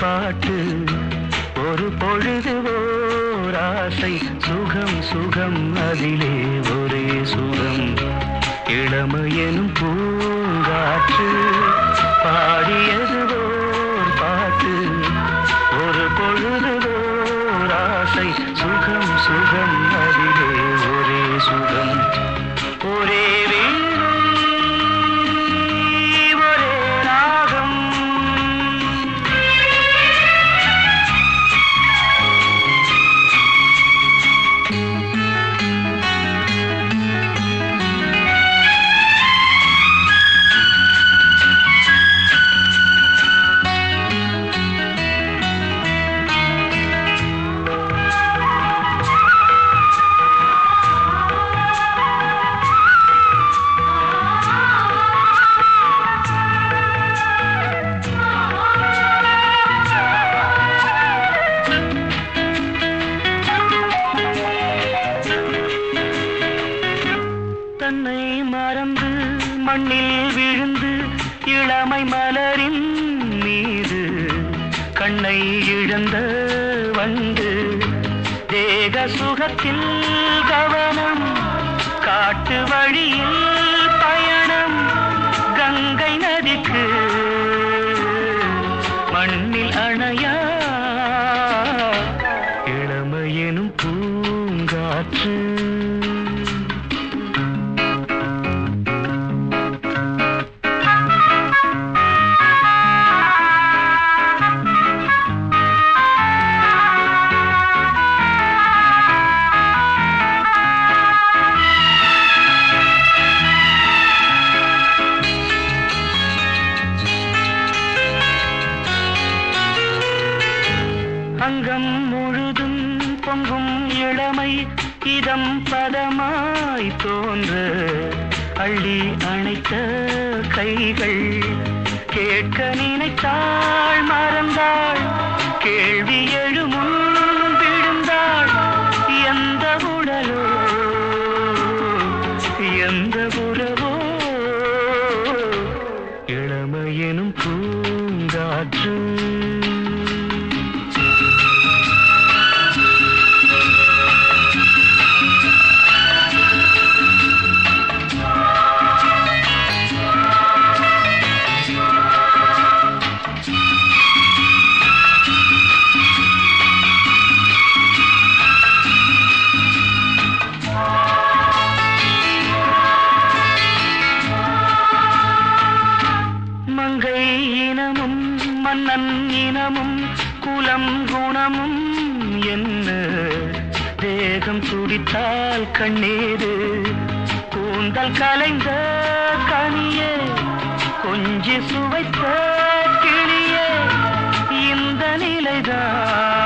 பாட்டு. ஒரு பொழுது ஓராசை. சுகம் சுகம் அதிலே ஒரே சுகம். இளமையனும் மண்ணில் விழுந்து இளமை மலரின் மீது கண்ணை இழந்த வண்டு தேக சுகத்தில் கவனம் காட்டு வழியில் பயணம் கங்கை நதிக்கு மண்ணில் அணையா முழுதும் பொங்கும் இளமை இதம் பதமாய் தோன்ற. அள்ளி அணைத்த கைகள் கேட்க நினைத்தாள் மறந்தாள். கேள்வி எழுமுன் விழுந்தாள் எந்த உடலோ? எந்த உறவோ? இளமையெனும் பூங்காற்று. குலம் குணமும் என்ன? தேகம் துடித்தால் கண்ணீரு கூந்தல் கலைந்த கனியே கொஞ்சி சுவைத்த கிளியே இந்த நிலைதான்.